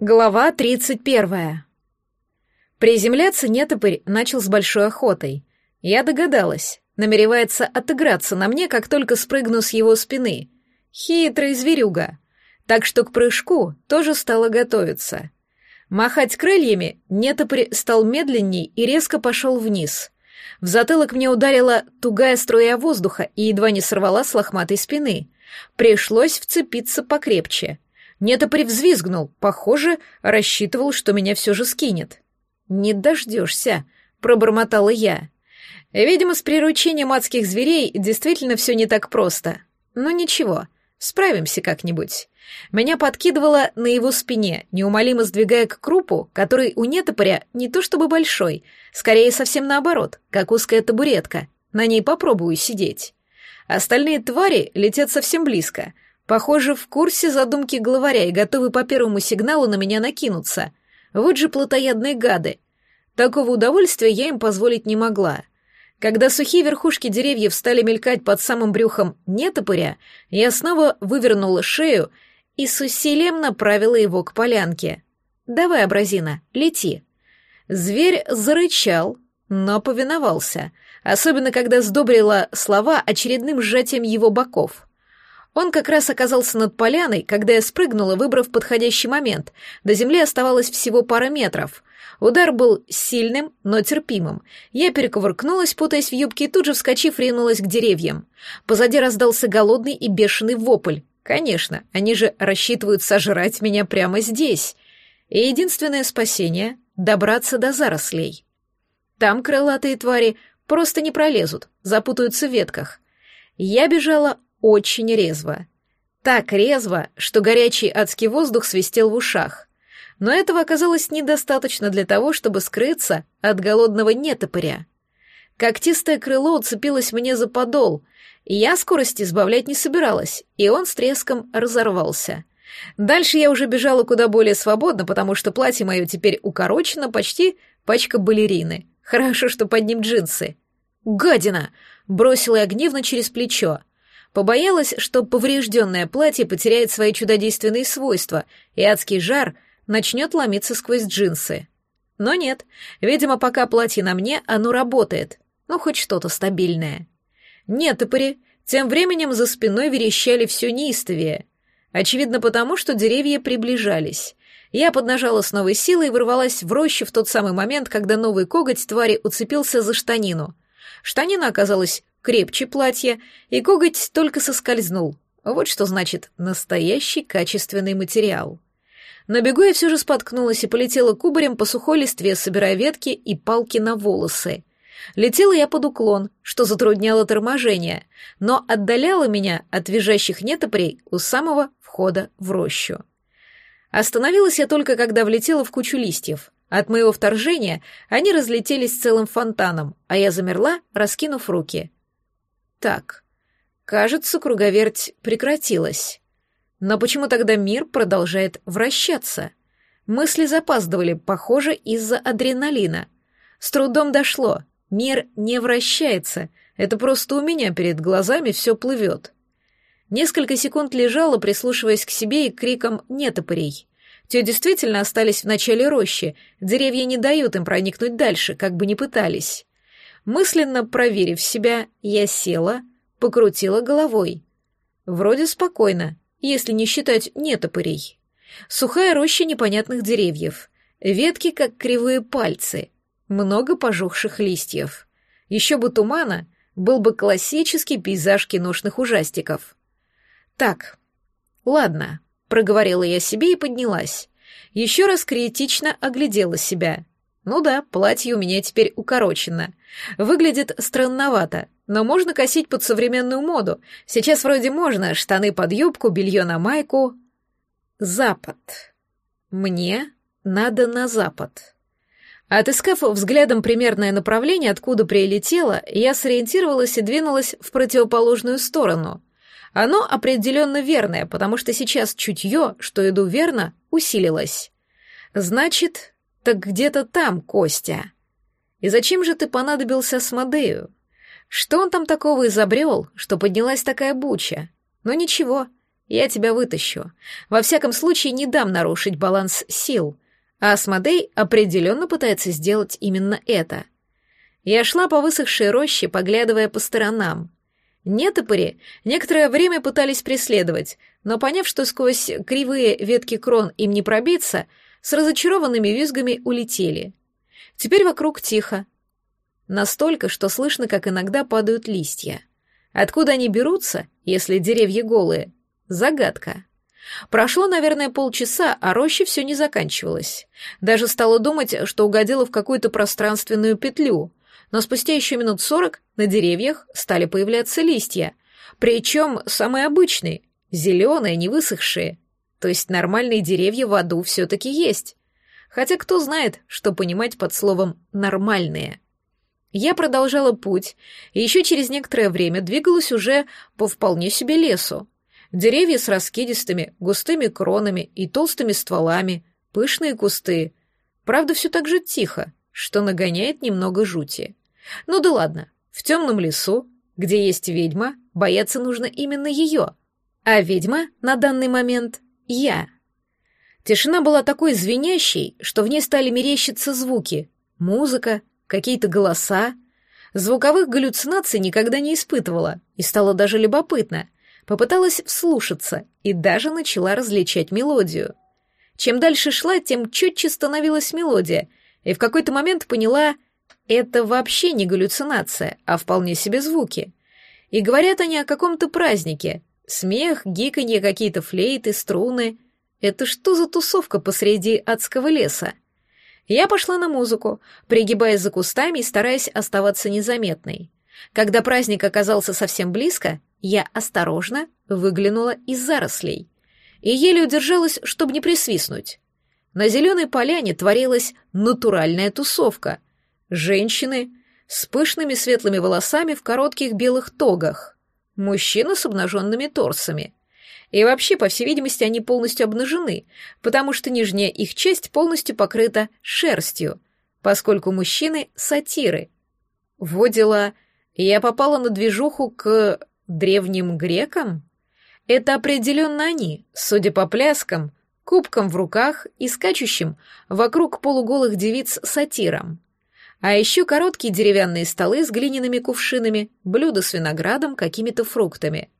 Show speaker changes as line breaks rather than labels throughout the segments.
Глава 31. Приземляться нетопырь начал с большой охотой. Я догадалась, намеревается отыграться на мне, как только спрыгну с его спины. Хитрый зверюга. Так что к прыжку тоже стала готовиться. Махать крыльями нетопырь стал медленней и резко пошел вниз. В затылок мне ударила тугая струя воздуха и едва не сорвала с лохматой спины. Пришлось вцепиться покрепче — Нетопырь взвизгнул, похоже, рассчитывал, что меня все же скинет. «Не дождешься», — пробормотала я. Видимо, с приручением адских зверей действительно все не так просто. Но ничего, справимся как-нибудь. Меня подкидывало на его спине, неумолимо сдвигая к крупу, который у нетопыря не то чтобы большой, скорее совсем наоборот, как узкая табуретка. На ней попробую сидеть. Остальные твари летят совсем близко — Похоже, в курсе задумки главаря и готовы по первому сигналу на меня накинуться. Вот же плотоядные гады. Такого удовольствия я им позволить не могла. Когда сухие верхушки деревьев стали мелькать под самым брюхом нетопыря, я снова вывернула шею и с усилием направила его к полянке. «Давай, абразина, лети». Зверь зарычал, но повиновался, особенно когда сдобрила слова очередным сжатием его боков — он как раз оказался над поляной, когда я спрыгнула, выбрав подходящий момент. До земли оставалось всего пара метров. Удар был сильным, но терпимым. Я перекувыркнулась, путаясь в юбке, и тут же, вскочив, ринулась к деревьям. Позади раздался голодный и бешеный вопль. Конечно, они же рассчитывают сожрать меня прямо здесь. И единственное спасение — добраться до зарослей. Там крылатые твари просто не пролезут, запутаются в ветках. Я бежала очень резво. Так резво, что горячий адский воздух свистел в ушах. Но этого оказалось недостаточно для того, чтобы скрыться от голодного нетопыря. Когтистое крыло уцепилось мне за подол, и я скорости избавлять не собиралась, и он с треском разорвался. Дальше я уже бежала куда более свободно, потому что платье мое теперь укорочено почти пачка балерины. Хорошо, что под ним джинсы. «Гадина!» — бросила я гневно через плечо. Побоялась, что поврежденное платье потеряет свои чудодейственные свойства, и адский жар начнет ломиться сквозь джинсы. Но нет, видимо, пока платье на мне, оно работает. Ну, хоть что-то стабильное. Нет, топори, тем временем за спиной верещали все неистовее. Очевидно потому, что деревья приближались. Я поднажала с новой силой и ворвалась в рощу в тот самый момент, когда новый коготь твари уцепился за штанину. Штанина оказалась крепче платья, и коготь только соскользнул. Вот что значит настоящий качественный материал. На бегу я все же споткнулась и полетела кубарем по сухой листве, собирая ветки и палки на волосы. Летела я под уклон, что затрудняло торможение, но отдаляло меня от визжащих нетопрей у самого входа в рощу. Остановилась я только, когда влетела в кучу листьев. От моего вторжения они разлетелись целым фонтаном, а я замерла, раскинув руки. Так, кажется, круговерть прекратилась. Но почему тогда мир продолжает вращаться? Мысли запаздывали, похоже, из-за адреналина. С трудом дошло. Мир не вращается. Это просто у меня перед глазами все плывет. Несколько секунд лежала, прислушиваясь к себе и криком «нетопырей». Те действительно остались в начале рощи, деревья не дают им проникнуть дальше, как бы ни пытались. Мысленно проверив себя, я села, покрутила головой. Вроде спокойно, если не считать нетопырей. Сухая роща непонятных деревьев, ветки как кривые пальцы, много пожухших листьев. Еще бы тумана, был бы классический пейзаж киношных ужастиков. Так, ладно, проговорила я себе и поднялась. Еще раз критично оглядела себя. Ну да, платье у меня теперь укорочено. Выглядит странновато, но можно косить под современную моду. Сейчас вроде можно штаны под юбку, белье на майку. Запад. Мне надо на запад. Отыскав взглядом примерное направление, откуда прилетела, я сориентировалась и двинулась в противоположную сторону. Оно определенно верное, потому что сейчас чутье, что иду верно, усилилось. Значит, так где-то там, Костя. И зачем же ты понадобился Смодею? Что он там такого изобрел, что поднялась такая буча? Но ничего, Я тебя вытащу. Во всяком случае, не дам нарушить баланс сил. А Асмодей определенно пытается сделать именно это. Я шла по высохшей роще, поглядывая по сторонам. Нетопыри некоторое время пытались преследовать, но поняв, что сквозь кривые ветки крон им не пробиться, с разочарованными визгами улетели. Теперь вокруг тихо. Настолько, что слышно, как иногда падают листья. Откуда они берутся, если деревья голые? Загадка. Прошло, наверное, полчаса, а роща все не заканчивалась. Даже стала думать, что угодила в какую-то пространственную петлю. Но спустя еще минут сорок на деревьях стали появляться листья. Причем самые обычные, зеленые, не высохшие. То есть нормальные деревья в аду все-таки есть. Хотя кто знает, что понимать под словом «нормальные». Я продолжала путь, и еще через некоторое время двигалась уже по вполне себе лесу. Деревья с раскидистыми, густыми кронами и толстыми стволами, пышные кусты. Правда, все так же тихо, что нагоняет немного жути. Ну да ладно, в темном лесу, где есть ведьма, бояться нужно именно ее. А ведьма на данный момент — я. Тишина была такой звенящей, что в ней стали мерещиться звуки, музыка, какие-то голоса. Звуковых галлюцинаций никогда не испытывала, и стало даже любопытно. Попыталась вслушаться и даже начала различать мелодию. Чем дальше шла, тем четче становилась мелодия, и в какой-то момент поняла, это вообще не галлюцинация, а вполне себе звуки. И говорят они о каком-то празднике. Смех, гиканье, какие-то флейты, струны. Это что за тусовка посреди адского леса? Я пошла на музыку, пригибаясь за кустами и стараясь оставаться незаметной. Когда праздник оказался совсем близко, я осторожно выглянула из зарослей и еле удержалась, чтобы не присвистнуть. На зеленой поляне творилась натуральная тусовка. Женщины с пышными светлыми волосами в коротких белых тогах, мужчины с обнаженными торсами — и вообще, по всей видимости, они полностью обнажены, потому что нижняя их часть полностью покрыта шерстью, поскольку мужчины — сатиры. Во я попала на движуху к древним грекам? Это определенно они, судя по пляскам, кубкам в руках и скачущим вокруг полуголых девиц сатирам. А еще короткие деревянные столы с глиняными кувшинами, блюда с виноградом, какими-то фруктами —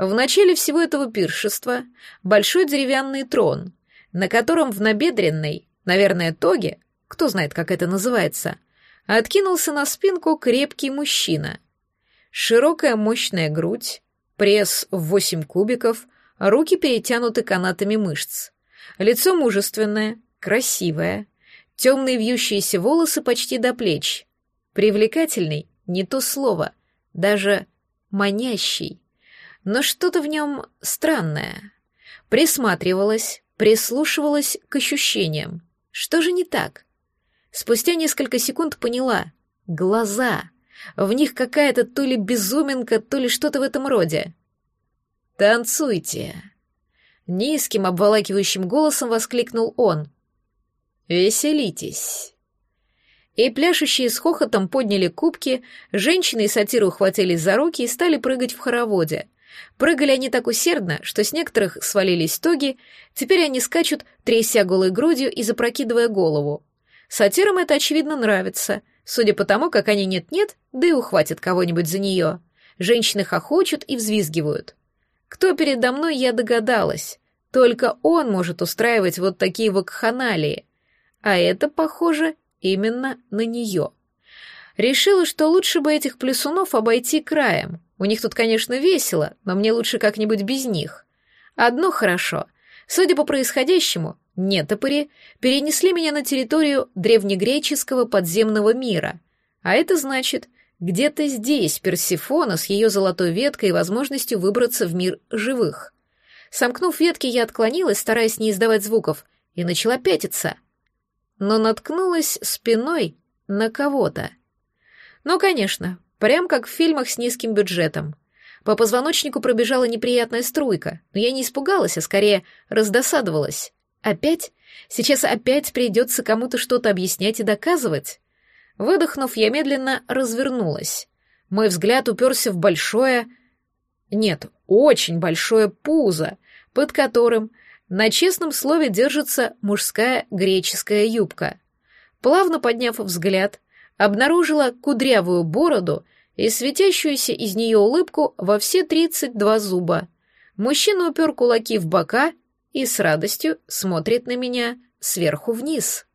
в начале всего этого пиршества большой деревянный трон, на котором в набедренной, наверное, тоге, кто знает, как это называется, откинулся на спинку крепкий мужчина. Широкая мощная грудь, пресс в восемь кубиков, руки перетянуты канатами мышц. Лицо мужественное, красивое, темные вьющиеся волосы почти до плеч. Привлекательный, не то слово, даже манящий но что-то в нем странное. Присматривалась, прислушивалась к ощущениям. Что же не так? Спустя несколько секунд поняла. Глаза. В них какая-то то ли безуминка, то ли что-то в этом роде. «Танцуйте!» Низким, обволакивающим голосом воскликнул он. «Веселитесь!» И пляшущие с хохотом подняли кубки, женщины и сатиры ухватились за руки и стали прыгать в хороводе — Прыгали они так усердно, что с некоторых свалились тоги, теперь они скачут, тряся голой грудью и запрокидывая голову. Сатирам это, очевидно, нравится, судя по тому, как они нет-нет, да и ухватят кого-нибудь за нее. Женщины хохочут и взвизгивают. Кто передо мной, я догадалась. Только он может устраивать вот такие вакханалии. А это, похоже, именно на нее. Решила, что лучше бы этих плюсунов обойти краем — у них тут, конечно, весело, но мне лучше как-нибудь без них. Одно хорошо. Судя по происходящему, нетопыри перенесли меня на территорию древнегреческого подземного мира. А это значит, где-то здесь Персифона с ее золотой веткой и возможностью выбраться в мир живых. Сомкнув ветки, я отклонилась, стараясь не издавать звуков, и начала пятиться. Но наткнулась спиной на кого-то. Ну, конечно, Прям как в фильмах с низким бюджетом. По позвоночнику пробежала неприятная струйка, но я не испугалась, а скорее раздосадовалась. Опять? Сейчас опять придется кому-то что-то объяснять и доказывать? Выдохнув, я медленно развернулась. Мой взгляд уперся в большое... Нет, очень большое пузо, под которым на честном слове держится мужская греческая юбка. Плавно подняв взгляд, обнаружила кудрявую бороду и светящуюся из нее улыбку во все тридцать два зуба. Мужчина упер кулаки в бока и с радостью смотрит на меня сверху вниз.